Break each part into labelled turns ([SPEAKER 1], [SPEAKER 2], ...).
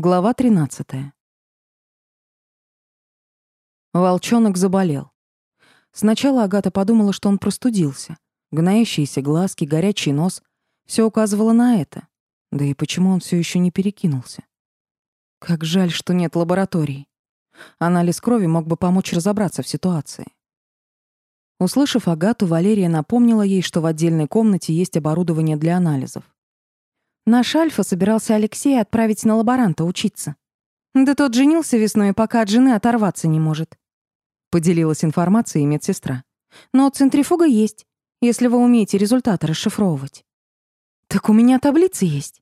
[SPEAKER 1] Глава 13. Волчонок заболел. Сначала Агата подумала, что он простудился. Гнающиеся глазки, горячий нос — все указывало на это. Да и почему он все еще не перекинулся? Как жаль, что нет лаборатории. Анализ крови мог бы помочь разобраться в ситуации. Услышав Агату, Валерия напомнила ей, что в отдельной комнате есть оборудование для анализов. Наш Альфа собирался Алексея отправить на лаборанта учиться. Да тот женился весной, пока от жены оторваться не может. Поделилась информацией медсестра. Но центрифуга есть, если вы умеете результаты расшифровывать. Так у меня таблицы есть.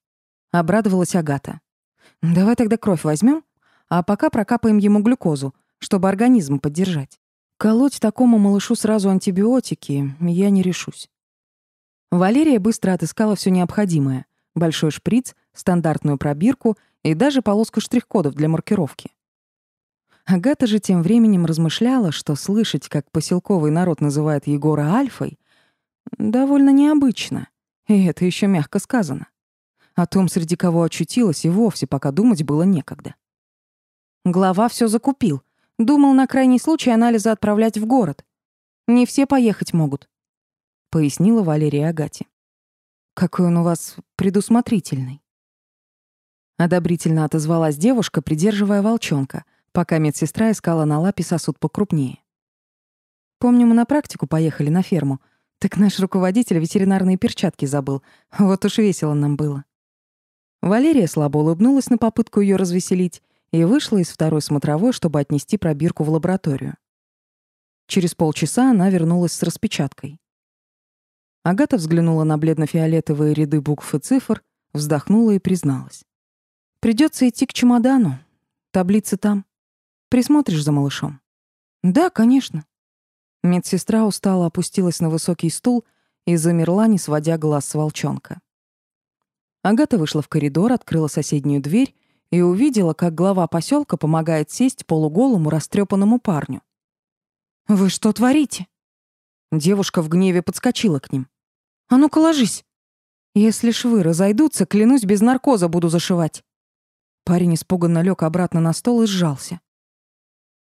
[SPEAKER 1] Обрадовалась Агата. Давай тогда кровь возьмем, а пока прокапаем ему глюкозу, чтобы организм поддержать. Колоть такому малышу сразу антибиотики я не решусь. Валерия быстро отыскала все необходимое — большой шприц, стандартную пробирку и даже полоску штрих-кодов для маркировки. Агата же тем временем размышляла, что слышать, как поселковый народ называет Егора Альфой, довольно необычно, и это еще мягко сказано. О том, среди кого очутилась, и вовсе пока думать было некогда. Глава все закупил. Думал на крайний случай анализы отправлять в город. Не все поехать могут, — пояснила Валерия Агате. Какой он у вас предусмотрительный. Одобрительно отозвалась девушка, придерживая волчонка, пока медсестра искала на лапе сосуд покрупнее. Помню, мы на практику поехали на ферму. Так наш руководитель ветеринарные перчатки забыл. Вот уж весело нам было. Валерия слабо улыбнулась на попытку ее развеселить и вышла из второй смотровой, чтобы отнести пробирку в лабораторию. Через полчаса она вернулась с распечаткой. Агата взглянула на бледно-фиолетовые ряды букв и цифр, вздохнула и призналась. Придется идти к чемодану. Таблицы там. Присмотришь за малышом?» «Да, конечно». Медсестра устало опустилась на высокий стул и замерла, не сводя глаз с волчонка. Агата вышла в коридор, открыла соседнюю дверь и увидела, как глава поселка помогает сесть полуголому растрепанному парню. «Вы что творите?» Девушка в гневе подскочила к ним. А ну-ка ложись. Если швы разойдутся, клянусь, без наркоза буду зашивать. Парень испуганно лег обратно на стол и сжался.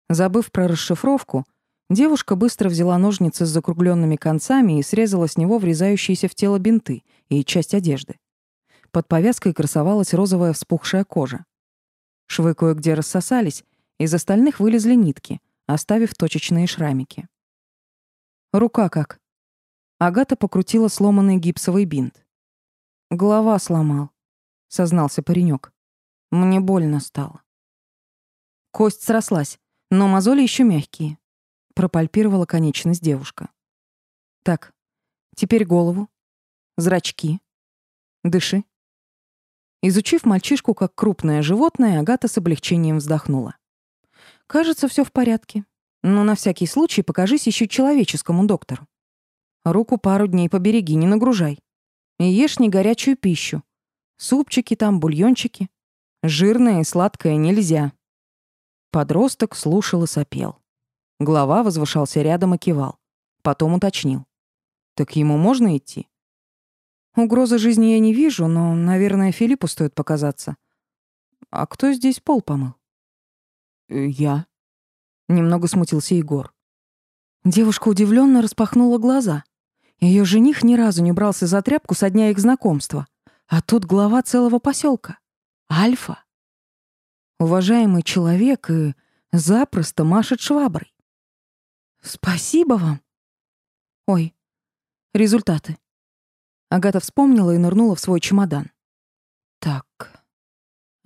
[SPEAKER 1] Забыв про расшифровку, девушка быстро взяла ножницы с закругленными концами и срезала с него врезающиеся в тело бинты и часть одежды. Под повязкой красовалась розовая вспухшая кожа. Швы кое-где рассосались, из остальных вылезли нитки, оставив точечные шрамики. «Рука как?» Агата покрутила сломанный гипсовый бинт. «Голова сломал», — сознался паренек. «Мне больно стало». Кость срослась, но мозоли еще мягкие. Пропальпировала конечность девушка. «Так, теперь голову, зрачки. Дыши». Изучив мальчишку как крупное животное, Агата с облегчением вздохнула. «Кажется, все в порядке. Но на всякий случай покажись еще человеческому доктору. Руку пару дней побереги, не нагружай. И ешь не горячую пищу. Супчики там, бульончики. Жирное и сладкое нельзя. Подросток слушал и сопел. Глава возвышался рядом и кивал. Потом уточнил. «Так ему можно идти?» «Угрозы жизни я не вижу, но, наверное, Филиппу стоит показаться. А кто здесь пол помыл?» «Э, «Я». Немного смутился Егор. Девушка удивленно распахнула глаза. Ее жених ни разу не брался за тряпку со дня их знакомства. А тут глава целого поселка. Альфа. Уважаемый человек и запросто машет шваброй. Спасибо вам. Ой, результаты. Агата вспомнила и нырнула в свой чемодан. Так,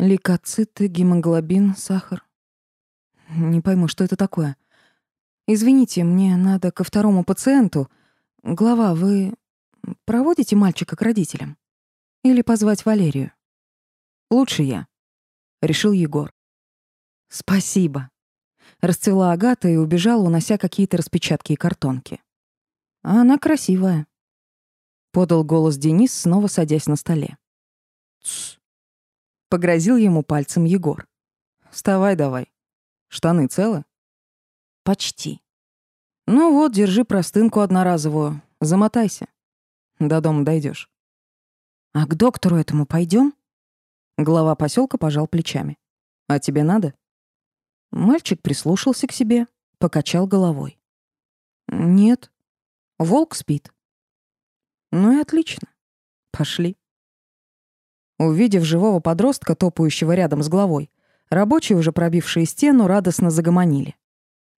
[SPEAKER 1] лейкоциты, гемоглобин, сахар. Не пойму, что это такое. Извините, мне надо ко второму пациенту, «Глава, вы проводите мальчика к родителям? Или позвать Валерию?» «Лучше я», — решил Егор. «Спасибо», — расцвела Агата и убежала, унося какие-то распечатки и картонки. «А она красивая», — подал голос Денис, снова садясь на столе. «Тсс», — погрозил ему пальцем Егор. «Вставай давай. Штаны целы?» «Почти», ну вот, держи простынку одноразовую. Замотайся. До дома дойдешь. А к доктору этому пойдем? Глава поселка пожал плечами. «А тебе надо?» Мальчик прислушался к себе, покачал головой. «Нет. Волк спит». «Ну и отлично. Пошли». Увидев живого подростка, топающего рядом с главой, рабочие, уже пробившие стену, радостно загомонили.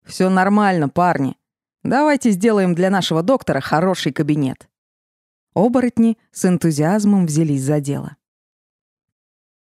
[SPEAKER 1] «Все нормально, парни. Давайте сделаем для нашего доктора хороший кабинет». Оборотни с энтузиазмом взялись за дело.